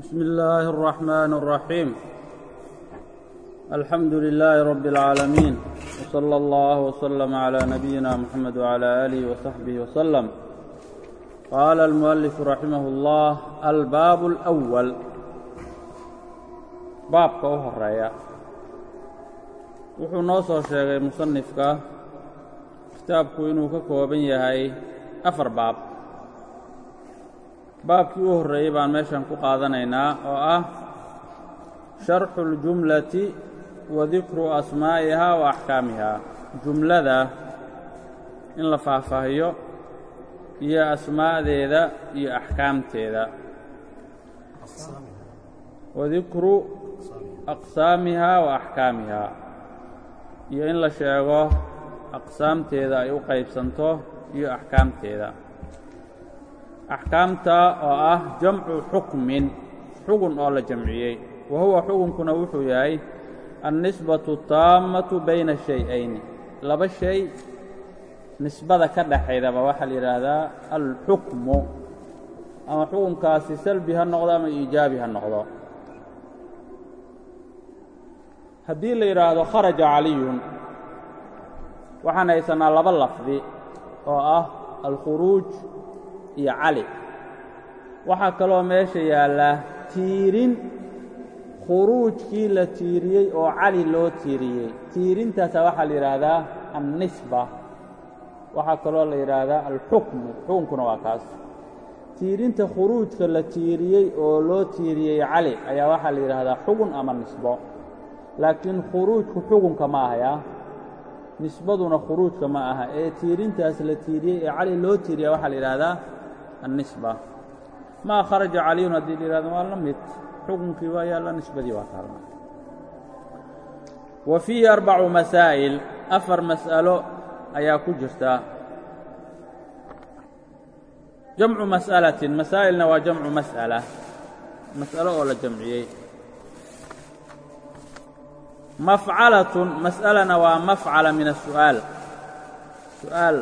بسم الله الرحمن الرحيم الحمد لله رب العالمين وصلى الله وسلم على نبينا محمد وعلى آله وصحبه وسلم قال المؤلف رحمه الله الباب الأول baabka u horeeya wuxuu noo soo sheegay musanifka kitaabku inuu ka kooban yahay afar baab baabkii u horreeyey baan meeshan ku qaadanaynaa oo ah sharxu اljumlati wa dikru asmaa'ihaa wa axkaamihaa jumlada in la faahfaahiyo iyo asmaa'deeda iyo axkaamteeda. Wa dikru aqsaamihaa wa axkaamihaa iyo in la sheego aqsaamteeda ay u qaybsanto iyo axkaamteeda axkaamta oo ah jamcu xukmin xugun oo la jamciyey. Wa huwa xugunkuna wuxuu yahay annisbatu taammatu bayna shay-ayni. Laba shay nisbada ka dhaxaydaba waxaa la yidhaahdaa alxukmu. Ama xukunkaasi salbi ha noqdo ama iijaabi ha noqdo. Haddii la yidhaahdo kharaja caliyun waxaan haysanaa laba lafdi oo ah alkhuruuj iyo cali. Waxaa kaloo meesha yaallaa tiirin khuruujkii la tiiriyey oo cali loo tiiriyey. Tiirintaasa waxaa la yidhaahdaa annisba. Waxaa kaloo la yidhaahdaa alxukmu xukunkuna waa kaas. Tiirinta khuruujka la tiiriyey oo loo tiiriyey cali ayaa waxaa la yidhaahdaa xugun ama nisbo. Laakiin khuruujku xugunka ma ahaya nisbaduna khuruujka ma aha. Ee tiirintaas la tiiriyey ee cali loo tiiriya waxaa la yidhaahdaa annisba maa kharaja caliyun haddii la yihahdo waa la mid xukunkii waa yaalla nisbadii waa taalna wa fiihi arbacu masaa'il afar mas'alo ayaa ku jirta jamcu mas'alatin masaa'ilna waa jamcu mas'ala mas'alo oo la jamciyey mafcalatun mas'alana waa mafcala min asu'aal su'aal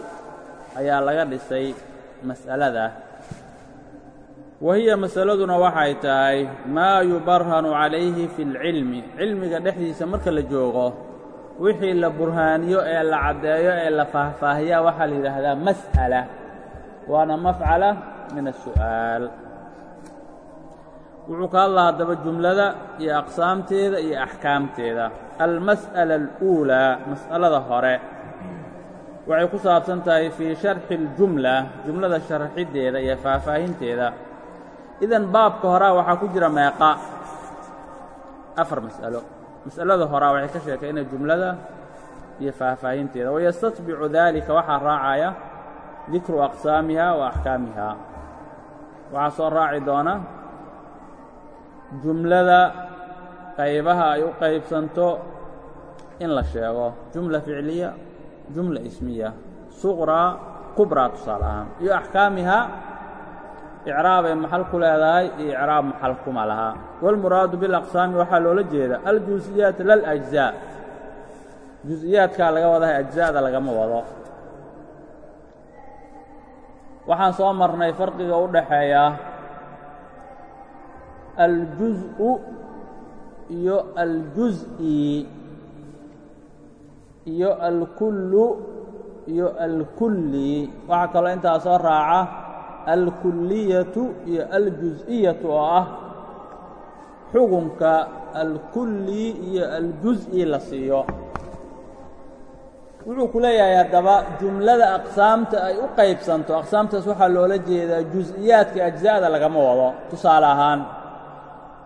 ayaa laga dhisay mas'alada wa hiya masaladuna waxay tahay maa yubarhanu calayhi fi اlcilmi cilmiga dhexdiisa marka la joogo wixii la burhaaniyo ee la caddeeyo ee la faahfaahiyaa waxaa la yidhaahdaa mas'ala waana mafcala min asu'aal wuxuu ka hadlaa haddaba jumlada iyo aqsaamteeda iyo axkaamteeda. Almas'ala aluulaa mas'alada hore waxay ku saabsan tahay fii sharxi اljumla jumlada sharxiddeeda iyo faahfaahinteeda idan baabka horaa waxaa ku jira meeqa. Afar mas'alo. Mas'alada horaa waxay ka sheekaynaya jumlada iyo faahfaahinteeda. Wayastatbicu daalika waxaa raacaya dikru aqsaamiha wa axkaamihaa waxaa soo raaci doona jumlada qaybaha ay u qaybsanto in la sheego. Jumla ficliya jumla ismiya. Suqraa kubraa tusaale ahaan. Iyo axkaamihaa icraabay maxal ku leedahay iyo icraab maxal kuma lahaa waalmuraadu bilaqsaami waxaa loola jeeda aljusiyaat laljzaa jusiyaadkaa laga wadahay ajza'da lagama wado. Waxaan soo marnay farqiga u dhaxeeya aljuz'u iyo aljuz'i iyo alkullu iyo alkulli waxaa kaloo intaa soo raaca alkulliyatu iyo aljuز'iyatu oo ah xugunka alkulli iyo aljuz'i la siiyo. Wuxuu ku leeyahay haddaba jumlada aqsaamta ay u qaybsanto aqsaamtaas waxaa loola jeedaa jus'iyaadka ajza'da lagama wado tusaale ahaan.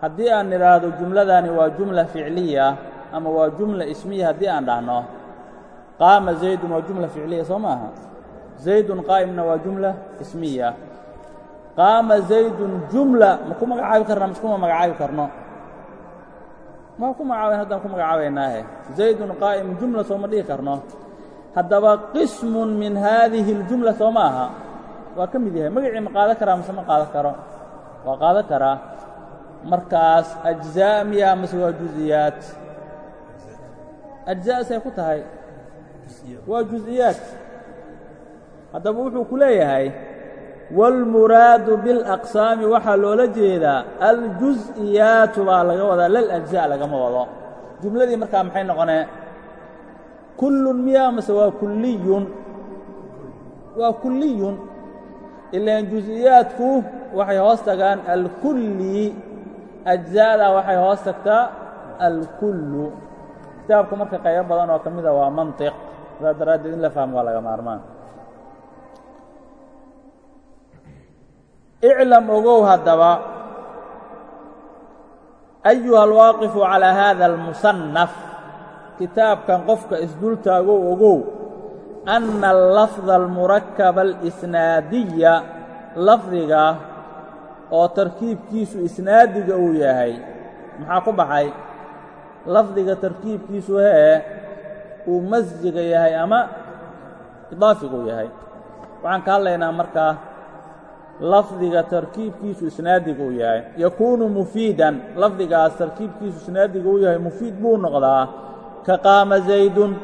Haddii aan nidhaahdo jumladani waa jumla ficliya ama waa jumla ismiya haddii aan dhahno qaama zaydun waa jumla ficliya soo maaha zaydun qaa'imna waa jumla ismiya. Qaama zaydun jumla maku magacaabi karna maskuma magacaabi karno? Ma ku magacaabayn haddaan ku magacaabaynaahe zaydun qaa'imun jumla sooma dhihi karno? Haddaba qismun min haadihi اljumla soo ma aha. Waa ka mid yahay magacii ma qaadan karaa mase ma qaadan karo? Waa qaadan karaa. Markaas ajzaa miya mase waa juziyaad ajzaa ku tahay? Waa juziyaad haddaba wuxuu ku leeyahay wاlmuraadu biاlaqsaami waxaa loola jeedaa aljus-iyaatu baa laga wadaa laljزa lagama wado jumladii markaa maxay noqonee kullun miya mase waa kulliyun waa kulliyun ilaan jus-iyaadku waxay hoos tagaan alkulli ajزa'da waxay hoos tagtaa alkullu kitaabka marka qaybo badan oo ka mida waa manطiq saas daraaddeed in la fahmo waa laga maarmaan Iclam ogow haddaba. Ayuha alwaaqifu calىa hada almusanaf kitaabkan qofka isdultaagow ogow. Anna allafda almurakaba alisnaadiya lafdiga oo tarkiibkiisu isnaadiga uu yahay maxaa ku baxay? Lafdiga tarkiibkiisu hee uu masjiga yahay ama idaafiga uu yahay. Waxaan ka hadlaynaa markaa lafdiga tarkiibkiisu isnaadiga uu yahay. Yakuunu mufiidan lafdigaas tarkiibkiisu isnaadiga uu yahay mufiid buu noqdaa ka qaama zaydun.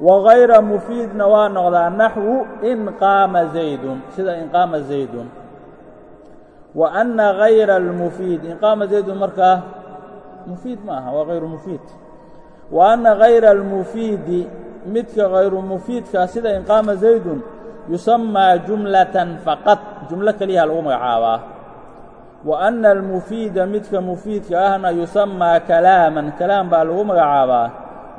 Wagayra mufiidna waa noqdaa naxwu in qaama zaydun. Sida in qaama zaydun. Wa anna gayra almufiid. In qaama zaydun markaa mufiid ma aha waa hayru mufiid. Wa anna gayra almufiidi midka hayru mufiidkaa sida in qaama zaydun yusamaa jumlatan faqad jumlo keliyaha lagu magacaabaa. Wa anna almufiida midka mufiidka ahna yusamaa kalaaman. Kalaam baa lagu magacaabaa.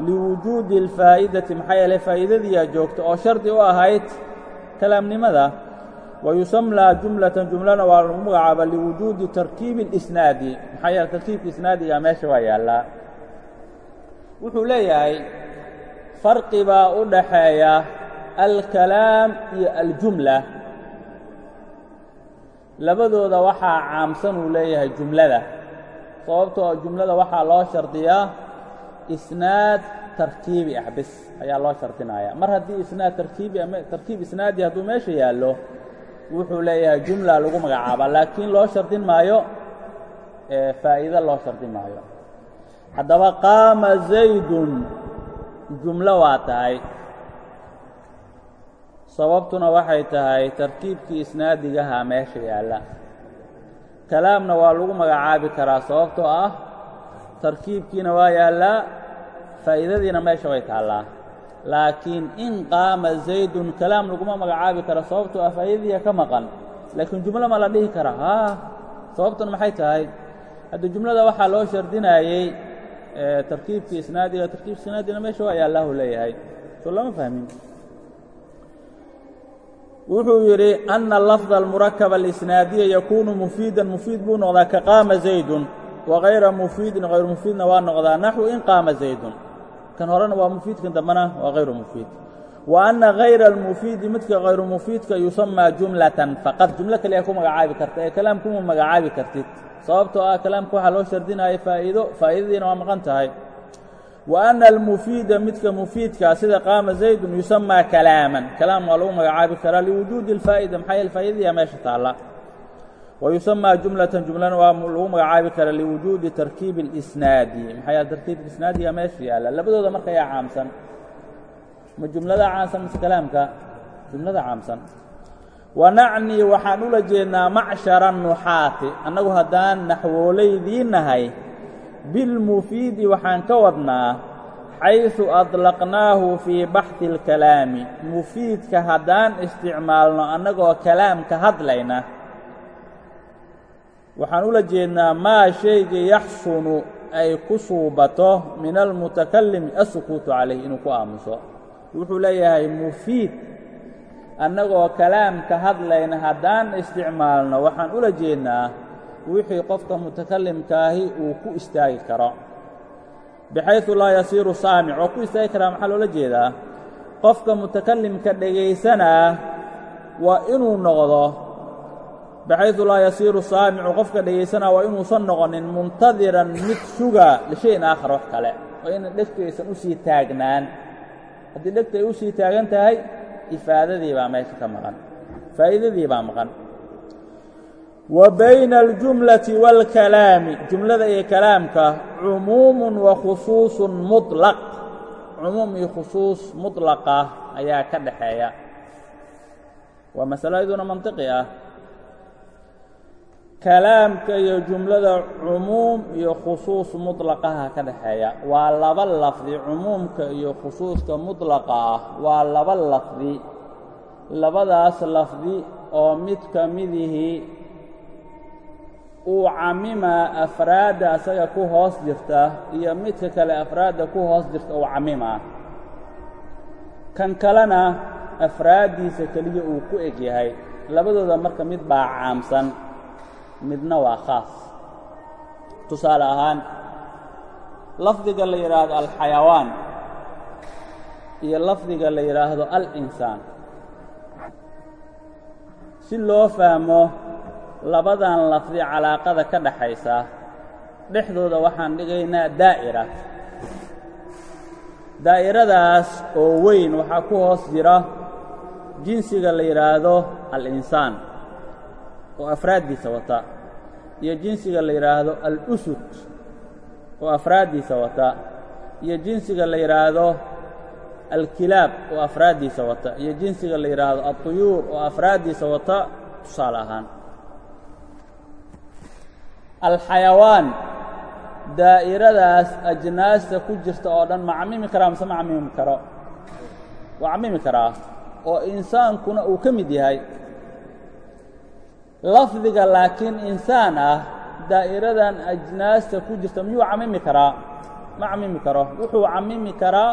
Liwujuudi alfaa'idati maxaa yeelay faa'iidadiiyaa joogta oo shardi u ahayd kalaamnimada. Wa yusamlaa jumlatan jumlana waa lagu magacaabaa liwujuudi tarkiibi اlisnaadi maxaa yeele tarkiibka isnaadiga meesha waa yaallaa. Wuxuu leeyahay farqi baa u dhaxeeya alkalaam iyo aljumla. Labadooda waxaa caamsan uu leeyahay jumlada. Sababtoo jumlada waxaa loo shardiyaa isnaad tarkiibi ah bis ayaa loo shardinaya mar haddii isnaad tarkiibi tarkiib isnaadi hadduu meesha yaallo wuxuu leeyahay jumla lagu magacaabaa. Laakiin loo shardin maayo faa'iido loo shardin maayo. Haddaba qaama zaydun jumlo waa tahay sababtuna waxay tahay tarkiibkii isnaadigaha meesha yaalla. Kalaamna waa lagu magacaabi karaa sababtoo ah tarkiibkiina waa yaallaa faa'iidadiina meesha way taallaa. Laakiin in qaama zaydun kalaam laguma magacaabi karo sababtoo ah faa'iidadiiya ka maqan. Laakiin jumlo ma la dhihi kara. Haa sababtuna maxay tahay? Hadda jumlada waxaa loo shardinaayey tarkiibkii isnaadiga tarkiibka isnaadina meesha waa yaallahu leeyahay. Soo lama fahmin wuxuu yidhi anna lafda almurakaba alisnaadiya yakuunu mufiidan. Mufiid buu noqdaa ka qaama zaydun wa hayra mufiidin hayru mufiidna waa noqdaa naxwu in qaama zaydun. Kan horena waa mufiid kan dambana waa hayru mufiid. Wa anna hayra almufiidi midka hayru mufiidka yusamaa jumlatan faqad jumlo kaliya ku magacaabi karta ee kalaamkuma magacaabi kartid. Sababtoo ah kalaamka waxaa loo shardinaya faa'iido faa'iidadiina waa maqan tahay wa anna almufiida midka mufiidkaa sida qaama zaydun yusamaa kalaaman. Kalaam waa lagu magacaabi karaa liwujuudi اlfaa'ida maxaa yeele faa'idadiyaa meesha taalla. Wa yusamaa jumlatan jumlana waa lagu magacaabi karaa liwujuudi tarkiibi اlisnaadi maxaa yeele tarkiibka meesha yaalla. Labadooda marka ayaa caamsan. Ma jumlada caamsan mise kalaamka? Jumlada caamsan. Wanacnii waxaan ula jeednaa macshara nuxaati. Annagu haddaan naxwoolaydii nahay bilmufiidi waxaan ka wadnaa xaysu adlaqnaahu fii baxhi alkalaami mufiidka haddaan isticmaalno annagoo kalaamka hadlayna waxaan ula jeednaa maa shaygii yaxsunu ay ku suubato min almutakalimi assukuutu calayh inuu ku aamuso wuxuu leeyahay mufiid annagoo kalaamka hadlayna haddaan isticmaalno waxaan ula jeednaa wixii qofka mutakalimkaahi uu ku istaagi karo. Bixayثu laa yasiiru saamic oo ku istaagi karaa maxaa loola jeedaa? Qofka mutakalimka dhegaysanaa waa inuu noqdo bixayثu laa yasiiru saamicu qofka dhegaysanaa waa inuusan noqonin muntadiran mid suga lishayin aakhar wax kale. Oo ina dhegtu aysan u sii taagnaan. Haddii dhegtu ay u sii taagan tahay ifaadadii baa meesha ka maqan. Faa'iidadii baa maqan wa bayna aljumlati wاlkalaami jumlada iyo kalaamka cumuumun wa khusuusun muطlaq cumuum iyo khusuus muطlaqa ayaa ka dhaxeeya waa masalo iyaduna mantiqi ah kalaamka iyo jumlada cumuum iyo khusuus muطlaqaha ka dhexeeya waa laba lafdi cumuumka iyo khusuuska muطlaqa ah waa laba lafdi labadaas lafdi oo mid ka midihii uu camimaa afraadda asaga ku hoos jirta iyo midka kale afraadda ku hoos jirta uu camimaa kan kalena afraaddiisa keliya uu ku eg yahay. Labadooda marka mid baa caamsan midna waa khaas. Tusaale ahaan lafdiga la yidhaahdo alxayawaan iyo lafdiga la yidhaahdo al-insaan. Si loo fahmo labadan lafdi calaaqada ka dhaxaysa dhexdooda waxaan dhigaynaa daa'ira. Daa'iradaas oo weyn waxaa ku hoos jira jinsiga la yidhaahdo al-insaan oo afraaddiisa wata iyo jinsiga la yidhaahdo al-usud oo afraaddiisa wata iyo jinsiga la yidhaahdo alkilaab oo afraaddiisa wata iyo jinsiga la yidhaahdo altuyuur oo afraaddiisa wata tusaale ahaan alxayawaan daa'iradaas ajnaasta ku jirta oo dhan ma camimi karaa mase ma camimi karo? Waa camimi karaa oo insaankuna uu ka mid yahay. Lafdiga laakiin insaan ah daa'iradan ajnaasta ku jirta miyuu camimi karaa? Ma camimi karo. Wuxuu camimi karaa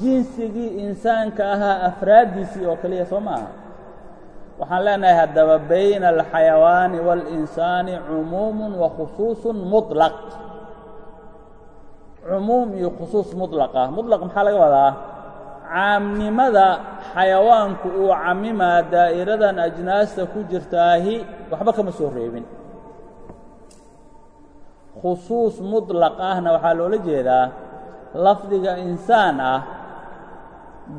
jinsigii insaanka ahaa afraaddiisii oo keliya soo ma waxaan leenahay haddaba bayna alxayawaani waاlinsaani cumuumu wa khusuuصu muطlaq cumuum iyo khusuus muطlaqa muطlaq maxaa laga wadaa caamnimada xayawaanku uu camimaa daa'iradan ajnaasta ku jirtaahi waxba kama soo reebin khusuus muطlaq ahna waxaa loola jeedaa lafdiga insaan ah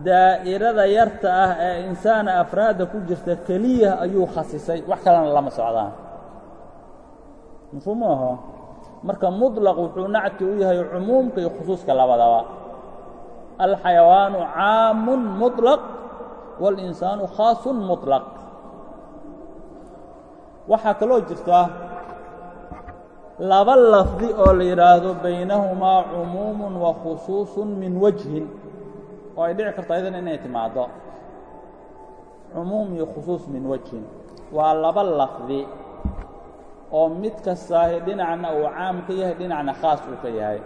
daa'irada yarta ah ee insaana afraadda ku jirta keliya ayuu khasisay wax kalena lama socdaan mafhuum aho marka muطlaq wuxuu nacti u yahay cumuumka iyo khusuuska labadaba alxayawaanu caamun muطlaq waاlinsaanu khaasun muطlaq waxaa kaloo jirta laba lafdi oo la yidhaahdo baynahumaa cumuumu wa khusuuصu min wajhin oo ay dhici karto ayadana inay timaaddo. Cumuum iyo khusuus min wajhin. Waa laba lafdi oo mid kastaahi dhinacna uu caam ka yahay dhinacna khaas uu ka yahay.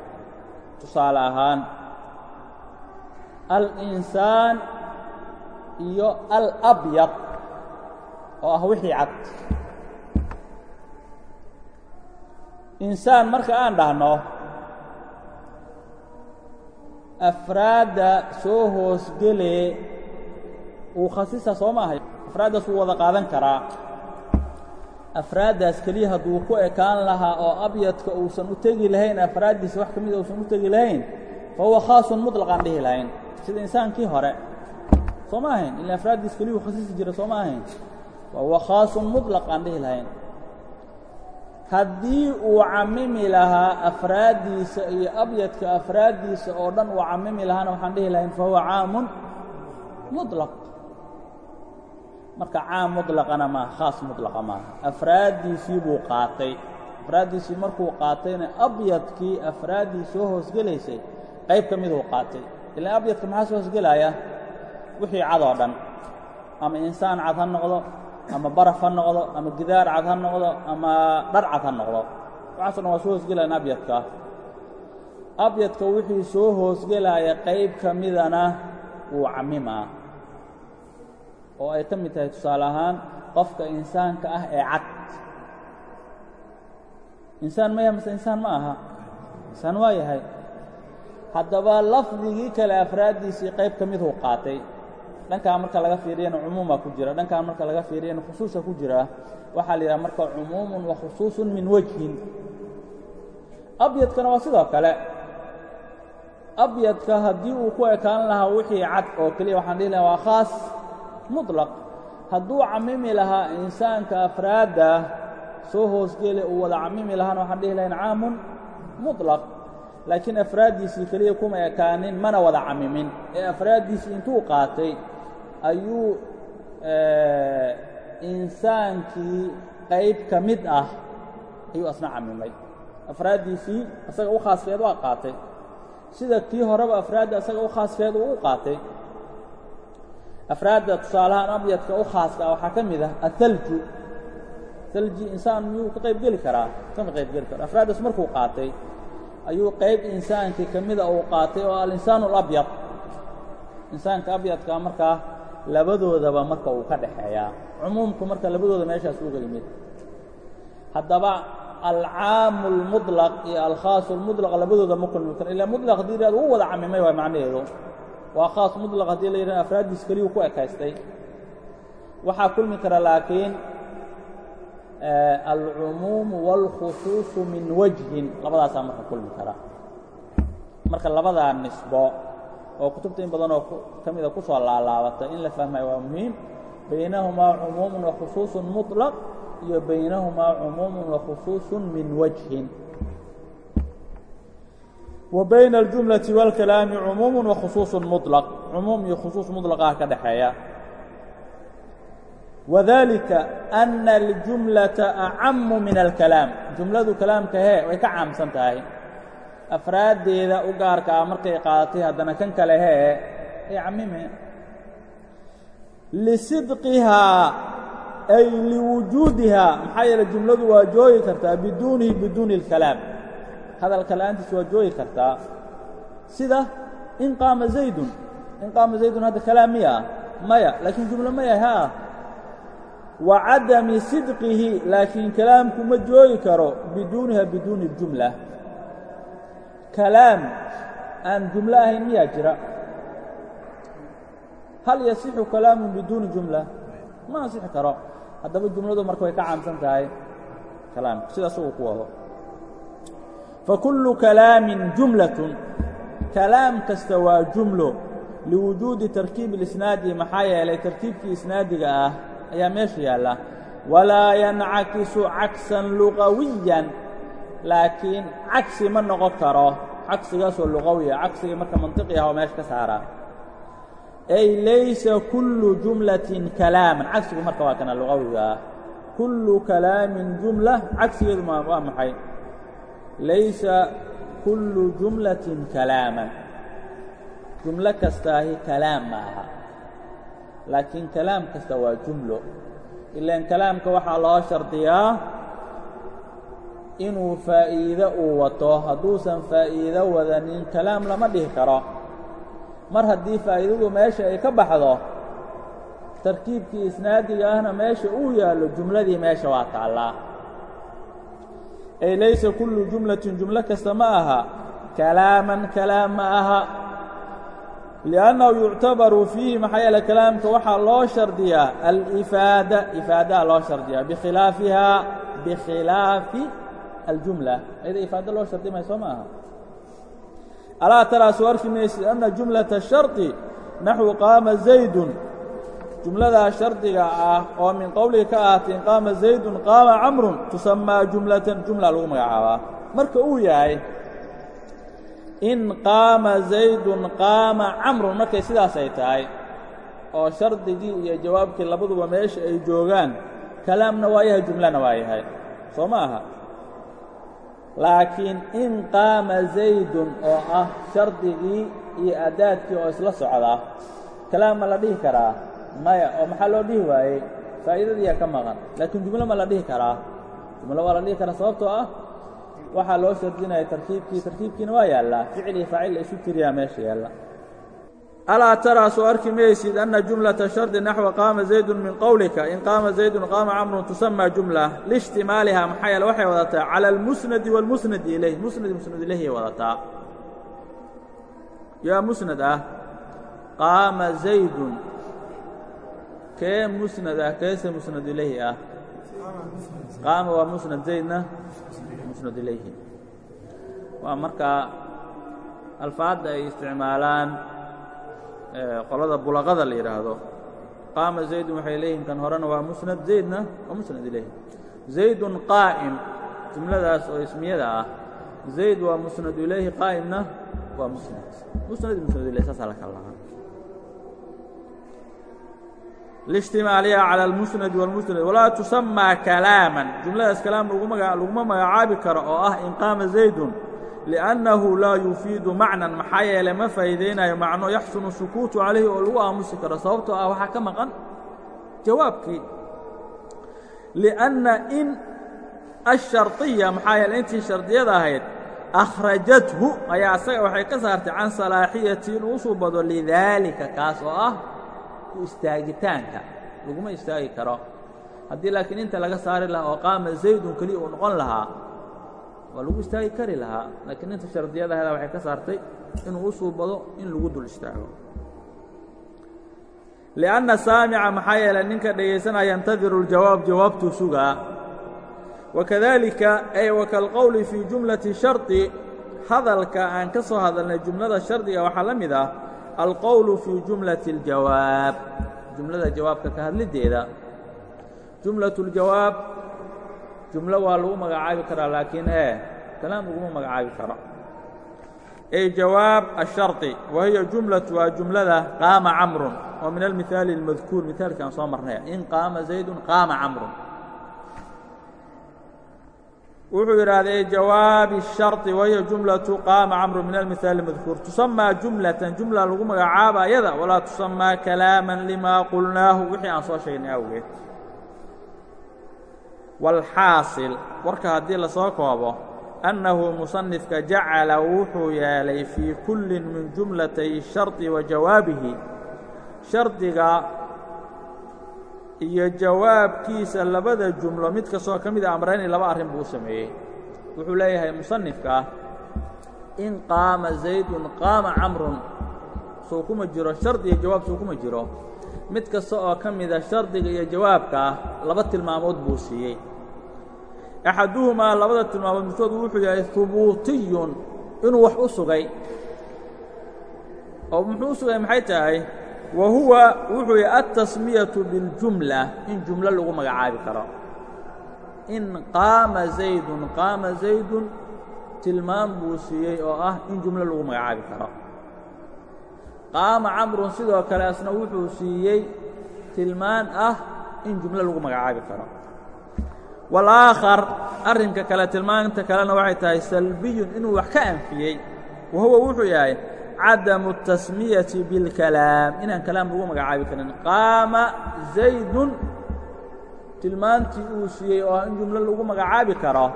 Tusaale ahaan al-insaan iyo al-abyad oo ah wixii cad. Insaan marka aan dhahno afraadda soo hoosgelee uu khasisa soo maahay. Afraaddaas wuu wada qaadan karaa. Afraaddaas keliya hadduu ku ekaan lahaa oo abyadka uusan u tegi lahayn afraaddiisa wax ka mida uusan u tegi lahayn fa huwa khaasun muطlaqaan dhihi lahayn. Sida insaankii hore. Soo ma ahayn? Ila afraaddiis keliyuu khasisi jira soo ma ahayn? Fa huwa khaasun muطlaq aan dhihi lahayn haddii uu camimi lahaa afraaddiisa iyo abyadka afraaddiisa oo dhan uu camimi lahaana waxaan dhihi lahayn fa huwa caamun muطlaq marka caam muطlaqana maaha khaas muطlaqa maaha afraaddiisii buu qaatay afraaddiisii markuu qaatayna abyadkii afraaddii soo hoosgelaysay qayb ka miduu qaatay ilaan abyadka maxaa soo hoosgelaya wixii cad oo dhan ama insaan cad ha noqdo ama baraf ha noqdo ama gidaar cad ha noqdo ama dhar cad ha noqdo. Waxaaso dhan waa soo hoosgelayaan abyadka abyadka wixii soo hoosgelaya qayb ka midana wuu camimaa oo ay ka mid tahay tusaale ahaan qofka insaanka ah ee cad. Insaan maya mase insaan ma aha? Insaan waa yahay. Haddaba lafdigii kale afraaddiisii qayb ka miduu qaatay dhankaa marka laga fiiriyana cumuuma ku jira dhankaan marka laga fiiriyana khusuusa ku jira waxaa la yidhaha marka cumuumun wa khusuusun min wajhin. Abyadkana waa sidoo kale. Abyadka haddii uu ku ekaan lahaa wixii cad oo keliya waxaan dhihi laha waa khaas muطlaq hadduu camimi lahaa insaanka afraadda soo hoosgele uu wada camimi lahaana waxaan dhihi lahayn caamun muطlaq laakiin afraaddiisii keliya kuma ekaanin mana wada camimin. Ee afraaddiisii intuu qaatay ayuu insaankii qayb ka mid ah ayuu asna camimay afraaddiisii isaga u khaaskeed waa qaatay. Sida kii horeba afraadda isaga u khaaskeed uu u qaatay. Afraadda tusaalahaan abyadka u khaaska ah waxaa ka mid ah athalju. Thalji insaan miyuu ka qayb geli karaa? Kama qayb geli karo afraaddaas markuu qaatay ayuu qayb insaankii ka mida uu qaatay oo alinsaan alabyad insaanka abyadkaa markaa labadoodaba marka uu ka dhaxeeyaa cumuumku marka labadooda meeshaas uga yimid haddaba alcaamu اlmuطlaq iyo alkhaasu اlmuطlaq labadooda ma kulmi karo ila muطlaq haddii yihahdo uu wada camimay waa macnaheedu waa khaas muطlaq haddii la yidhahdo afraaddiis keliyuu ku ekaystay waxaa kulmi kara laakiin alcumuumu wاlkhusuuصu min wajhin labadaasaa marka kulmi kara marka labadaa nisbo oo kutubta in badan oo ka mida ku soo laalaabata in la fahmayo waa muhiim baynahumaa cumuumu wakhusuuصu muطlaq iyo baynahumaa cumuumu wakhusuuصu min wajhin wa bayna اljumlaةi wاlkalaami cumuumu wakhusuuصu muطlaq cumuum iyo khusuuص muطlaqaha ka dhexeeya wadalika ana اljumlaةa acamu min alkalaam jumladu kalaamka hee way ka caamsan tahay afraaddeeda u gaarka ah markay qaadatay haddana kan kale hee ay camime lisidqihaa ay liwujuudihaa maxaa yeele jumladu waa joogi kartaa biduunihi biduuni اlkalaam hadalka la'aantiis waa joogi kartaa. Sida in qaama zaydun in qaama zaydun hadda kalaam miya maya laakiin jumlo maya haa wa cadami sidqihi laakiin kalaamku ma joogi karo biduuniha biduuni اljumla kalaam aan jumlo ahayn miyaa jira? Hal yasixu kalaamu biduuni jumla? Ma ansixi karo. Haddaba jumladu marka way ka caamsan tahay. Kalaamku sidaas uu ku wado. Fakullu kalaamin jumlatun. Kalaam kasta waa jumlo. Liwujuudi tarkiibi اlisnaadi maxaa yeelay tartiibkii isnaadiga ah ayaa meesha yaalla. Walaa yancakisu caksan lugawiyan laakiin cagsi ma noqon karo cagsigaasoo luqawiya cagsiga marka mantiqi ah oo meesha ka saaraa ay laysa kullu jumlatin kalaaman cagsigu marka waa kana luqawiga. Ah kullu kalaamin jumla cagsigeedu waa maxay? Laysa kullu jumlatin kalaaman. Jumlo kastaahi kalaam ma aha. Laakiin kalaam kasta waa jumlo. Ilaan kalaamka waxaa loo shardiyaa inuu faa'iido uu wato hadduusan faa'iido wadanin kalaam lama dhihi karo. Mar haddii faa'iidadu meesha ay ka baxdo tarkiibkii isnaadiga ahna meesha uu yaallo jumladii meesha waa taallaa. Ay laysa kullu jumlatin jumlo kasta ma aha. Kalaaman kalaam ma aha. Liannahu yuctabaru fiihi maxaa yeele kalaamka waxaa loo shardiyaa alifaada. Ifaadaa loo shardiyaa bikhilaafihaa bikhilaafi aljumla ayada ifaado loo shardimay soo ma aha alaa taraa soo arki maysid anna jumlata shardi naxwu qaama zaydun jumladaa shardiga ah oo min qowliga ka ahaatay in qaama zaydun qaama camrun tusamaa jumlatan jumla lagu magacaabaa marka uu yahay in qaama zaydun qaama camrun markay sidaas ay tahay oo shardigii iyo jawaabkii labaduba meesha ay joogaan kalaamna waa yahay jumlana waa yahay soo ma aha laakiin in qaama zaydun oo ah shardigii iyo adaadkii oo isla socda kalaam ma la dhihi karaa? Maya oo maxaa loo dhihi waayey? Faa'iidadiiyaa ka maqan. Laakiin jumlo ma la dhihi karaa? Jumlo waa la dhihi karaa sababtoo ah waxaa loo shardinaya tarkiibkii tarkiibkiina waa yaallaa ficil iyo faacil la isu tiriyaa meesha yaalla alaa taraa soo arki maysid anna jumlata shardi naxwa qaama zaydun min qowlika in qaama zaydun qaama camrun tusamaa jumla liishtimaalihaa maxaa yeele waxay wadataa cala almusnadi wاlmusnadi ilayh musnad musnad ilayhiay wadataa. Yaa musnad ah qaama zaydun. Kee musnad ah keese musnad ilayhi ah? Qaama waa musnad zaydna? Musnad ilayhi. Waa markaa alfaadda ay isticmaalaan qolada bulaqada la yidhaahdo qaama zaydun waxay leeyihin kan horena waa musnad zaydna waa musnad ilayhi zaydun qaa'im jumladaas oo ismiyada ah zayd waa musnad ilayhi qaa'imna waa musnad musnad musnad ilayhi saasaa la kala lahaa lishtimaaliha calى اlmusnad wاlmusnad walaa tusamaa kalaaman jumladaas kalaam laguma magacaabi karo oo ah in qaama zaydun liannahu laa yufiidu macnan maxaa yeeley ma faa'iidaynayo macno yaxsunu sukuutu calayhi oo lagu aamusi karo. Sababtoo ah waxaa ka maqan jawaabkii. lianna in ashardiya maxaa yeele intii shardiyada ahayd akhrajathu ayaa isaga waxay ka saartay can salaaxiyati inuu u suubado lidaalika kaas oo ah ku istaagitaanka. Laguma istaagi karo. Haddii laakiin inta laga saari lahaa oo qaama zaydun keliya uu noqon lahaa waa lagu istaagi kari lahaa laakiin inta shardiyada hela waxay ka saartay inuu u suubado in lagu dul istaago. Lianna saamica maxaa yeelay ninka dhegaysanaya yantadiru ljawaab jawaabtuu sugaa wakadalika ay wakalqowli fii jumlati shardi hadalka aan ka soo hadalnay jumlada shardiga waxaa la mid ah alqowlu fii jumlati اljawaab jumlada jawaabka ka hadlideeda jumlat اljawaab jumlo waa lagu magacaabi karaa laakiin ee kalaam laguma magacaabi karo ay jawaab الsharطi wa hiya jumlaة waa jumlada qaama camrun oo min almihaali اlmadkuur mihaalki aan soo marnay in qaama zaydu qaama camrun wuxuu yidhaahday jawaabi الsharطi wahiya jumlaةu qaama camru min almihaal اmadkuur tusamaa jumlatan jumla lagu magacaaba ayada walaa tusamaa kalaama lima qulnaahu wixii aan soo sheegnay awgeed waalxaasil warka haddii la soo koobo annahu musanifka jacala wuxuu yeelay fii kullin min jumlatay shardi wa jawaabihi. Shardiga iyo jawaabkiisa labada jumlo mid kastoo ka mid ah a amrayn laba arrin buu sameeyey. Wuxuu leeyahay musanifka in qaama zaydun qaama camrun suu kuma jiro shardiga jawaab suu kuma jiro. Mid kasta oo ka mida ah shardiga iyo jawaabka laba tilmaamood buu siiyey axaduhumaa labada tilmaamood midkood wuxuu yahay hubuutiyun inuu wax u sugay oo muxuu u sugay maxay tahay wa huwa wuxuu yahay altasmiyaةu biاljumla in jumlo lagu magacaabi karo in qaama zaydun qaama zaydun tilmaam buu siiyey oo ah in jumlo lagu magacaabi karo qaama camrun sidoo kale asna wuxuu siiyey tilmaan ah in jumlo lagu magacaabi karo wاlآakhar arrinka kale tilmaanta kalena waxay tahay salbiyun inuu wax ka anfiyey wa huwa wuxuu yahay cadamu الtasmiyati biاlkalaam inaan kalaam lagu magacaabi karin qaama zaydun tilmaantii uu siiyey oo ah in jumlo lagu magacaabi karo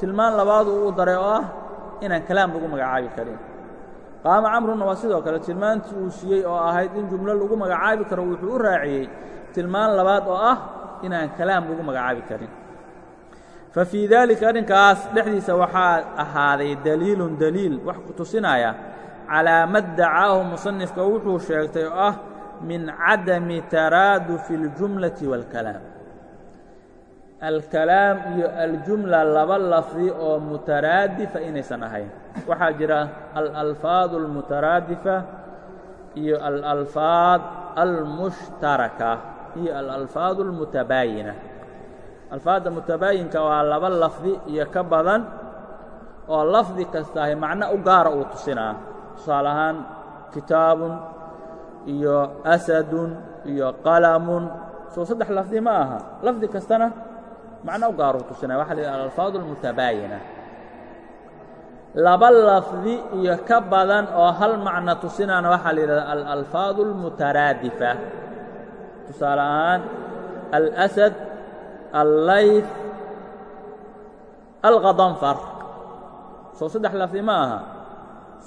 tilmaan labaadu uu daray oo ah inaan kalaam lagu magacaabi karin qaama camrunna waa sidoo kale tilmaantii uu siiyey oo ahayd in jumlo lagu magacaabi karo wuxuu u raaciyey tilmaan labaad oo ah inaan kalaam lagu magacaabi karin fa fii daalika arrinkaas dhexdiisa waxaa ahaaday daliilun daliil wax ku tusinaya calaa ma dacaahu musanifka wuxuu sheegtay oo ah min cadami taraadufi اljumlati wاlkalaam alkalaam iyo aljumla laba lafdi oo mutaraadifa inaysan ahayn waxaa jira alalfaad اlmutaraadifa iyo alalfaad almushtaraka iyo alalfaad اlmutabaayina alfaadda mutabaayinka waa laba lafdi iyo ka badan oo lafdi kastaahi macno u gaara uu tusinaa. Tusaale ahaan kitaabun iyo asadun iyo qalamun. Soo saddex lafdi ma aha. Lafdi kastana macno u gaar uu tusinaya waxa la yidhaha alalfaad almutabaayina laba lafdi iyo ka badan oo hal macno tusinaana waxaa la yidhahda alalfaad almutaraadifa tusaale ahaan alasad allayf alkhadanfar soo saddex lafdi ma aha.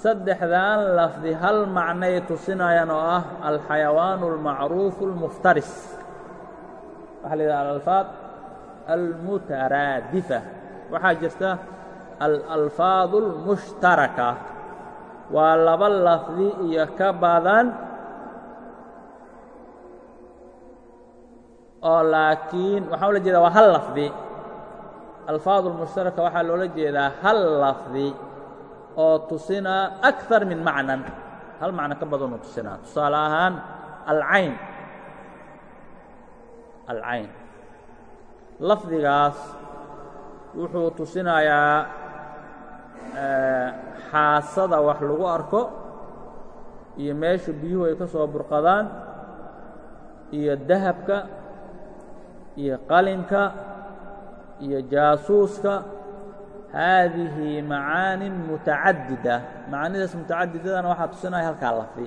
Saddexdan lafdi hal macnay tusinayaan oo ah alxayawaanu almacruufu almuftaris waxaa la yidhaha alalfaad almutaraadifa waxaa jirta alalfaad almushtaraka waa laba lafdi iyo ka badan oo laakiin waxaa ula jeedaa waa hal lafdi. Alfaad اlmushtaraka waxaa loola jeedaa hal lafdi oo tusinaa akar min macnan. Hal macno ka badanuu tusinaa tusaale ahaan alcayn. Alcayn. Lafdigaas wuxuu tusinayaa xaasada wax lagu arko iyo meesha biyuhu ay ka soo burqadaan iyo dahabka iyo qalinka iyo jaasuuska haadihi macaanin mutacadida macaanidaas mutacadidadana waxaa tusinaya halkaa lafdi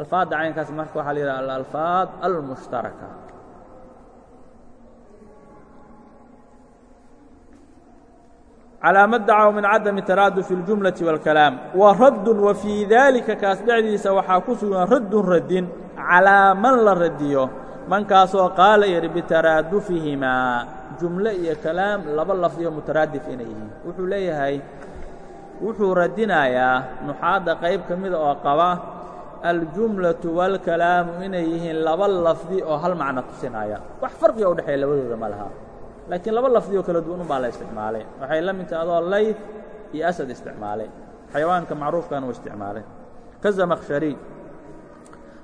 alfaadda caynkaas marka waxaa la yidhaha alalfaad almushtaraka calaa ma dacaw min cadami taraaduf اljumlaةi wاlkalaam wa raddun wa fii daalika kaas dhexdiisa waxaa ku sugan raddun radin calaa man la radiyo mankaasoo qaala yidhi bitaraadufihimaa jumle iyo kalaam laba lafdiyo mutaraadif inay yihiin. Wuxuu leeyahay wuxuu radinayaa nuxaadda qayb ka mida oo qaba aljumlaةu wاlkalaamu inay yihiin laba lafdi oo hal macno tusinaya. Wax farqiga u dhexeeya labadooda ma laha. Laakiin laba lafdi oo kala duwan un baa la isticmaalay. Waxay la mid tahay adoo layf iyo asad isticmaalay. Xayawaanka macruufkana uu isticmaalay. Ka zamaqshari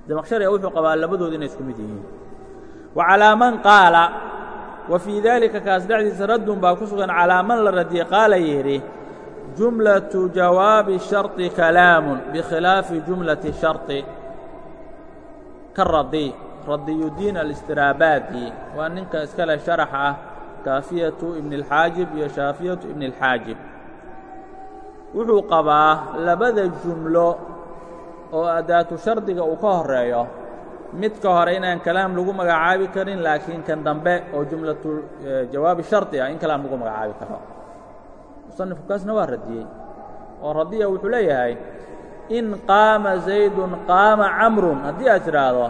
zamaqshariga wuxuu qabaa labadooda inay isku mid yihiin wa calaa man qaala wa fii daalika kaas dhexdiisa raddun baa ku sugan calaa man la radiyey qaala yidhi jumlaةu jawaabi sharطi kalaamun bikhilaafi jumlati sharطi ka radi radiyudiin alistiraabadi waa ninka iskale sharax ah kaafiyatu ibn اlxaajib iyo shaafiyatu ibn اlxaajib wuxuu qabaa labada jumlo oo adaatu shardiga uu ka horeeyo midka hore inaan kalaam lagu magacaabi karin laakiin kan dambe oo jumlatu jawaabi shardi ah in kalaam lagu magacaabi karo. Musanifku kaasna waa radiyey oo radiya wuxuu leeyahay in qaama zaydun qaama camrun. Haddii aad tidhaahdo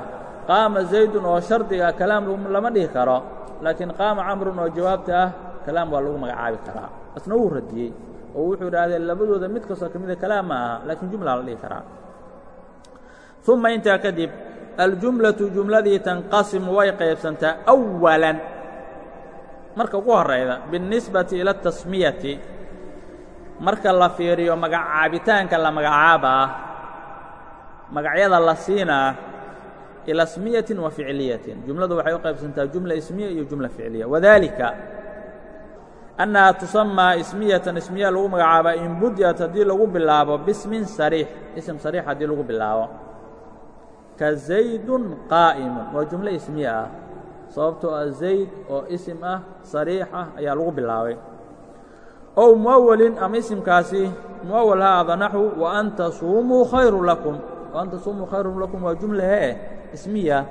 qaama zaydun oo shardiga kalaam lama dhihi karo laakiin qaama camrun oo jawaabta ah kalaam waa lagu magacaabi karaa. Asna wuu radiyey oo wuxuu idhahdee labadooda mid kastoo ka mida kalaam ma aha laakiin jumla la dhihi karaa. Uma intaa kadib aljumlaةu jumladii tanqasimu way qaybsantaa أwalan marka ugu horayda biالnisbati ilى الtasmiyati marka la fiiriyo magacaabitaanka la magacaabaa magacyada la siinaa ilى smiyaةi wa ficliyaةi jumladu waxay u qaybsantaa jumla ismiya iyo jumla ficliya wadalika أnnaha tusamaa ismiyatan ismiya lagu magacaabaa in budyat haddii lagu bilaabo bismin sariix ism sariix haddii lagu bilaabo ka zaydun qaa'imun waa jumlo ismiye ah. Sababtoo ah zayd oo isim ah sariix ah ayaa lagu bilaabay. Ow muawalin ama isimkaasi muawal ha ada naxu wa an tasuumuu khayru lakum. Wa an tasuumuu khayrun lakum waa jumla hee ismiya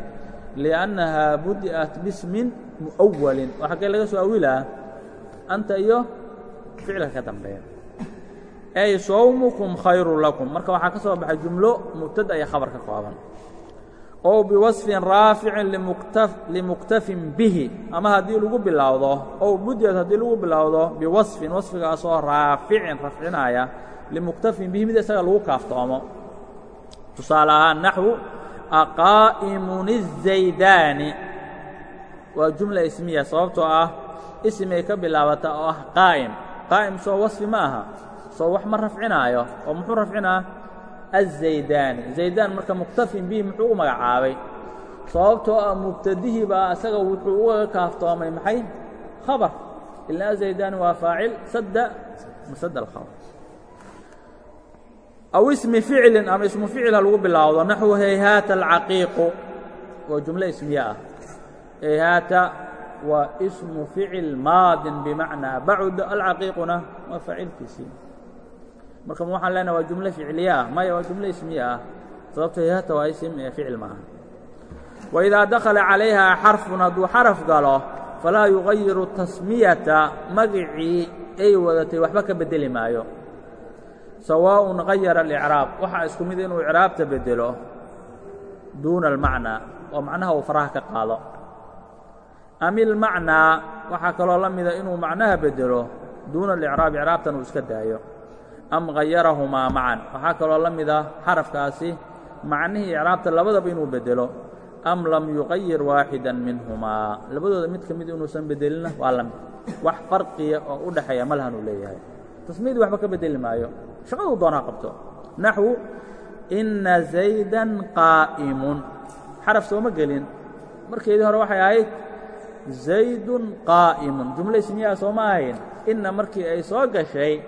liannahaa budi'at bismin mu'awalin oo xaggee laga soo awilaa anta iyo ficilka ka dambeeya. Ay sawmukum khayru lakum. Marka waxaa ka soo baxay jumlo mubtada iyo khabar ka kooban ow biwasfin raaficin limuktafin bihi. Ama haddii lagu bilowdo ow budyad haddii lagu bilowdo biwasfin wasfigaasoo raaficin rafcinaya limuktafin bihi mid isaga lagu kaaftoomo. Tusaale ahaan naxwu aqaa'imun الzaydaani waa jumla ismiya sababtoo ah isimay ka bilaabata oo ah qaa'im. Qaa'im soo wasfi ma aha soo wax ma rafcinaayo oo muxuu rafcinaa الزaydaani zaydaan marka muktafin bihi muxuu u magacaabay sababtoo ah mubtadihii baa asaga wuxuu uga kaaftoomay maxay khabar ilaa azaydaani waa faacil sadda masad alkhabar aw ismi ficlin ama ismu ficil ha lagu bilaawdo naxwu hayhaata alcaqiiqu waa jumlo ismiye ah hayhaata waa ismu ficil maadin bimacnaa bacud alcaqiiquna waa faacilkiisii marka ma waxaan leenaha waa jumlo ficliye ah. Maya waa jumlo ismiye ah. Sababto hayhaata waa ism ee ficil maaha. Waidaa dakhala calayhaa xarfun hadduu xaraf galo falaa yugayiru tasmiyata magicii ay wadatay waxba ka bedeli maayo. Sawaaءun gayara alicraab waxaa isku mid inuu icraabta bedelo duuna almacnaa. Oo macnaha uu faraha ka qaado. Am ilmacnaa waxaa kaloo la mida inuu macnaha bedelo duuna alicraab icraabtan uu iska daayo am gayarahumaa macan waxaa kaloo la mida xarafkaasi macnihii icraabta labadaba inuu bedelo am lam yuqayir waaxida minhumaa. Labadooda mid ka mid inuusan bedelina waa la mid wax farqiya oo u dhexeeya ma lahan uu leeyahay. Tasmiyadii waxba ka bedeli maayo. Shaqaduu doonaa qabto. Naxwu inna zaydan qaa'imun. Xaraf sooma gelin. Markeedii hore waxay ahayd zaydun qaa'imun. Jumlo ismiyaa sooma ahayn? Inna markii ay soo gashay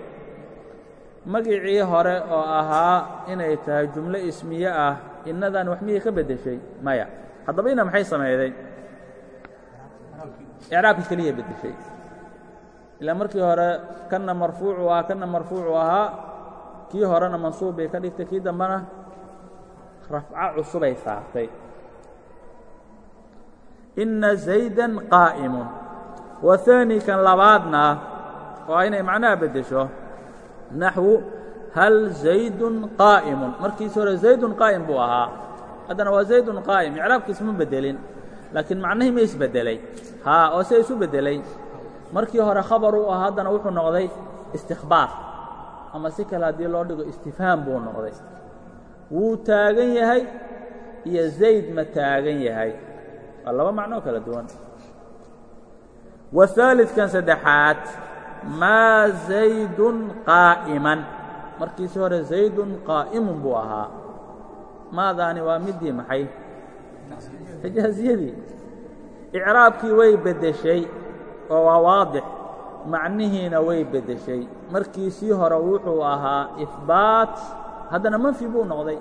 magicii hore oo ahaa inay tahay jumlo ismiye ah innadan wax miyay ka beddeshay? Maya. Haddaba ina maxay sameeyday icraabka keliya beddeshay. Ilaa markii hore kanna marfuucu ahaa kanna marfuucu ahaa kii horena mansuub bay ka dhigtay kii dambena rafco cusubay saartay. Inna zaydan qaa'imun. Wa haani kan labaadna oo inay macnaha beddesho naxwu hal zaydun qaa'imun markiisi hore zaydun qaa'im buu ahaa. Haddana waa zaydun qaa'im icraabkiis ma beddelin laakiin macnihii ma isbeddelay haa oo se isu beddelay markii hore khabar uu ahaa haddana wuxuu noqday istikhbaar ama si kale haddii loo dhigo istifhaam buu noqday. Wuu taagan yahay iyo zayd ma taagan yahay. Waa laba macnoo kala duwan. Waثaalidkan saddexaad maa zaydun qaa'iman markiisi hore zaydun qaa'imun buu ahaa. Maadaani waa midii maxay? Xijaaziyadii icraabkii way beddeshay oo waa waadix. Macnihiina way beddeshay. Markiisii hore wuxuu ahaa ihbaat. Haddana manfi buu noqday.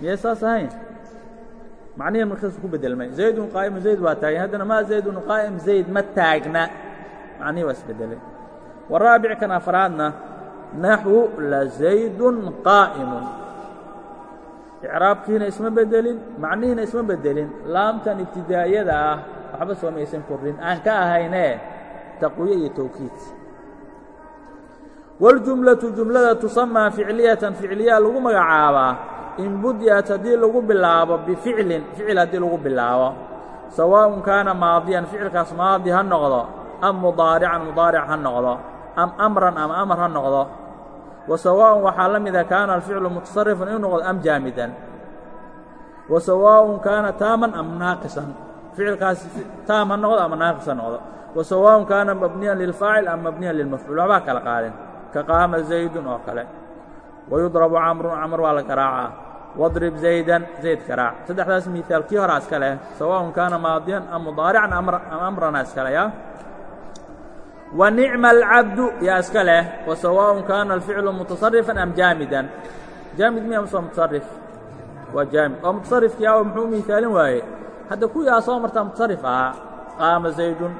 Miyay saas ahayn? Macnihiin markaasu ku beddelmay. Zaydun qaa'imun zayd waa taagan haddana maa zaydun qaa'im zayd ma taagna macnihii waa isbedelay. Waraabic kan afraadna naxu lazaydun qaa'imun icraabkiina isma bedelin macnihiina isma bedelin laamtan ibtidaa'iyada ah waxba soomaysan kordhin aan ka ahaynee taqwiye iyo towkiid waljumlatu jumlada tusamaa ficliyatan ficliyaa lagu magacaabaa in budyat haddii lagu bilaabo bificlin ficil haddii lagu bilaabo sawaa'un kaana maadiyan ficilkaas maadi ha noqdo am mudaarican mudaaric ha noqdo am amran ama amar ha noqdo wa sawaaءun waxaa la mida kaana alficlu mutasarifan inuu noqdo am jaamidan wa sawaaءun kaana taaman am naaqisan ficilkaas taam ha noqdo ama naaqis ha noqdo wa sawaaءun kaana mabniyan lilfaacil am mabniyan lilmafcuul waxbaa kala qaadin ka qaama zaydun oo kale wayudrabu camrun camr waa la garaacaa wadrib zaydan zayd garaac saddexdaas miaal kii horaa iska leh sawaaءun kaana maadiyan am mudaarican am amrana iska leh ya wa nicma alcabdu yaa iska leh wa sawaaءun kaana alficlu mutasarifan am jaamidan. Jaamid miya mase mutasarif waa jaamid. Oo mutasarifkii aw muxuu miaalin waaye? Hadda kuwii aa soo martaa mutasarif ahaa qaama zaydun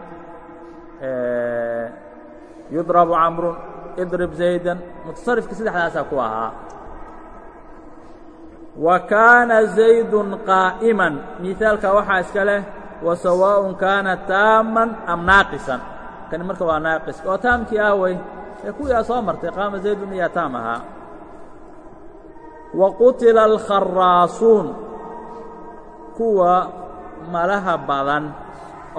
yudrabu camrun idrib zaydan. Mutasarifka saddexdaasaa ku ahaa. Wa kaana zaydun qaa'iman. Miaalka waxaa iska leh wa sawaaءun kaana taaman am naaqisan kani marka waa naaqis. Oo taamkii ahwey ee kuwiia soo martay qaama zaydun iyaa taam ahaa. Wa qutila alkharaasuun kuwa malaha badan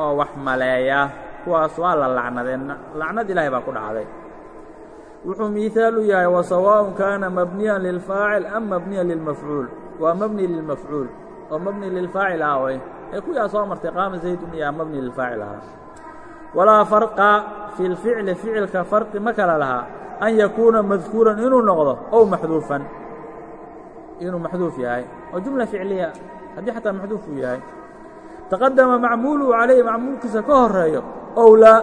oo wax maleeya kuwaas waa la lacnadeen lacnad ilaahay baa ku dhacday. Wuxuu miihaal u yahay wasawaءun kaana mabniyan lilfaacil am mabniyan lilmafcuul. Waa mabni lilmafcuul. Oo mabni lilfaacil ahwey ee kuwiaa soo martay qaama zaydun iyaa mabni lilfaacil ahaa walaa farqa fi اlficli ficilka farqi ma kala lahaa an yakuuna madkuuran inuu noqdo ow maxduufan. Inuu maxduuf yahay oo jumla ficliya haddii xataa maxduuf uu yahay. Taqadama macmuuluhu calayhi macmuulkiisa ka horeeyo ow laa.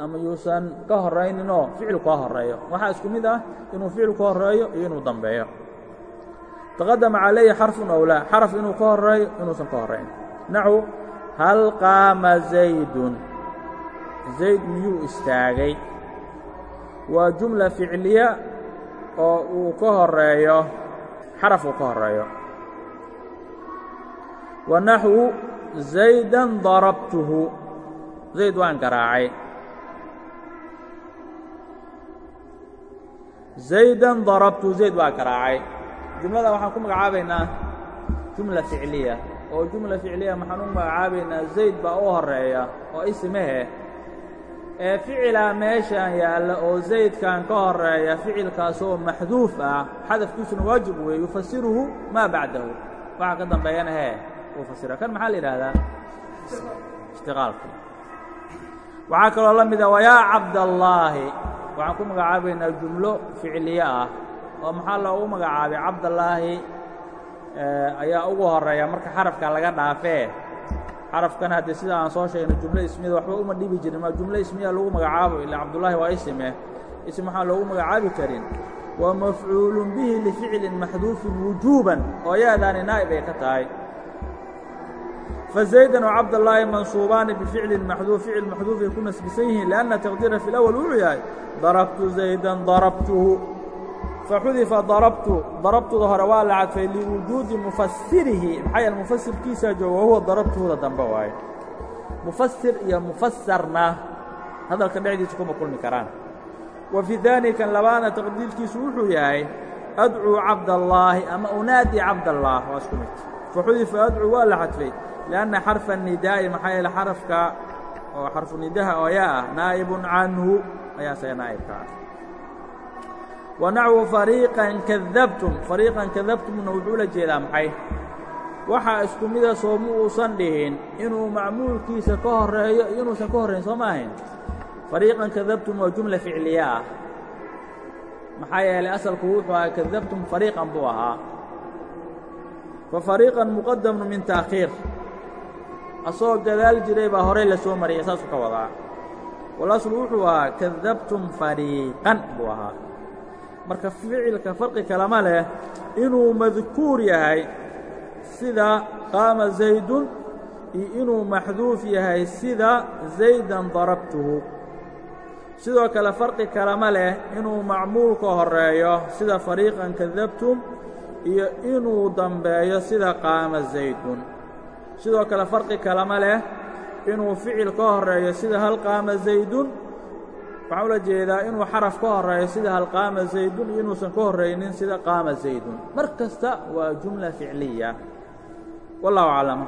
Ama yuusan ka horayninoo ficil ka horeeyo waxaa isku mid ah inuu ficil ka horeeyo iyo inuu dambeeyo. Taqadama calayhi xarfun ow laa xaraf inuu ka horeeyo inuusan ka horayn naxu hal qaama zaydun? Zayd miyuu istaagay? Waa jumla ficliya oo uu ka horeeyo xaraf uu ka horeeyo wa naxwu zaydan darabtuhu. Zayd waan garaacay. Zaydan darabtu zayd waa garaacay. Jumlada waxaan ku magacaabaynaa jumla ficliya oo jumla ficliya maxaan u magacaabaynaa zayd baa u horreeya oo isimehe ee ficilaa meeshaan yaalla oo zaydkan ka horreeya ficilkaasoo maxduuf ah xadafkiisuna waajib weeye yufasiruhu maa bacdahu. Waxaa ka dambeeyana hee uu fasira kan maxaa la yidhaahdaa ishtiqaalki waxaa kaloo la mida wayaa cabdallaahi. Waxaan ku magacaabaynaa jumlo ficliye ah oo maxaa loogu magacaabay cabdallaahi ayaa ugu horeeya marka xarafka laga dhaafee xarafkan haddii sida aan soo sheegno jumlo ismiyada waxba uma dhibi jirin ma jumlo ismiya lagu magacaabo ilaa cabdullaahi waa isime ism waxaan loogu magacaabi karin wa mafcuulu bihi lificlin maxduufin wujuuban oo yaadaani naa'ib ay ka tahay فزaydan وcabdاللaahi mansuubaani bficlin maxduuf ficil maxduuf ay ku nasbisan yihiin لأnna taqdiira fi الأwl wuxuu yahay darabtu زaydan darabtuhu faxudifa darabtu darabtuda hore waa la cadfay liwujuudi mufasirihi maxaa yaele mufasirkiisaa jooga? Wahuwa darabtuhuda dambe waaye. Mufasir iyo mufasarna hadalka dhexdiisa kuma kulmi karaan. Wa fii daanikan labaadna taqdiirkiisu wuxuu yahay adcuu cabdallaahi ama unaadi cabdallaah waa isku mid. Faxudifa adcuu waa la cadfay lianna xarfa nidaa'i maxaa yeele xarafka? Oo xarfu nidaha oo ah naa'ibun canhu. Ayaa naa'ibka ah wanaxwu fariiqan kadabtum fariiqan kadabtumna wuxuu la jeedaa maxay waxaa isku mida soo ma uusan dhihin inuu macmuulkiisa ka horeeyo iyo inuusan ka horrayn soo ma ahayn fariiqan kadabtum waa jumla ficliya ah maxaa yeelay asalku wuxuu ahaa kadabtum fariiqan buu ahaa fa fariiqan muqadamun min taakhiir asagoo gadaal jiray baa horey la soo mariyay saasuu ka wadaa walaslu wuxuu ahaa kadabtum fariiqan buu ahaa marka ficilka farqi kalama leh inuu madkuur yahay sida qaama zaydun iyo inuu maxduuf yahay sida zaydan darabtuhu. Sidoo kale farqi kalama leh inuu macmuulka horeeyo sida fariiqan kadabtum iyo inuu dambeeyo sida qaama zaydun. Sidoo kale farqi kalama leh inuu ficil ka horeeyo sida hal qaama zaydun waxaan ula jeedaa inuu xaraf ka horeeyo sida hal qaama zaydun iyo inuusan ka horraynin sida qaama zaydun. Mar kasta waa jumla ficliya. Wallahu aclam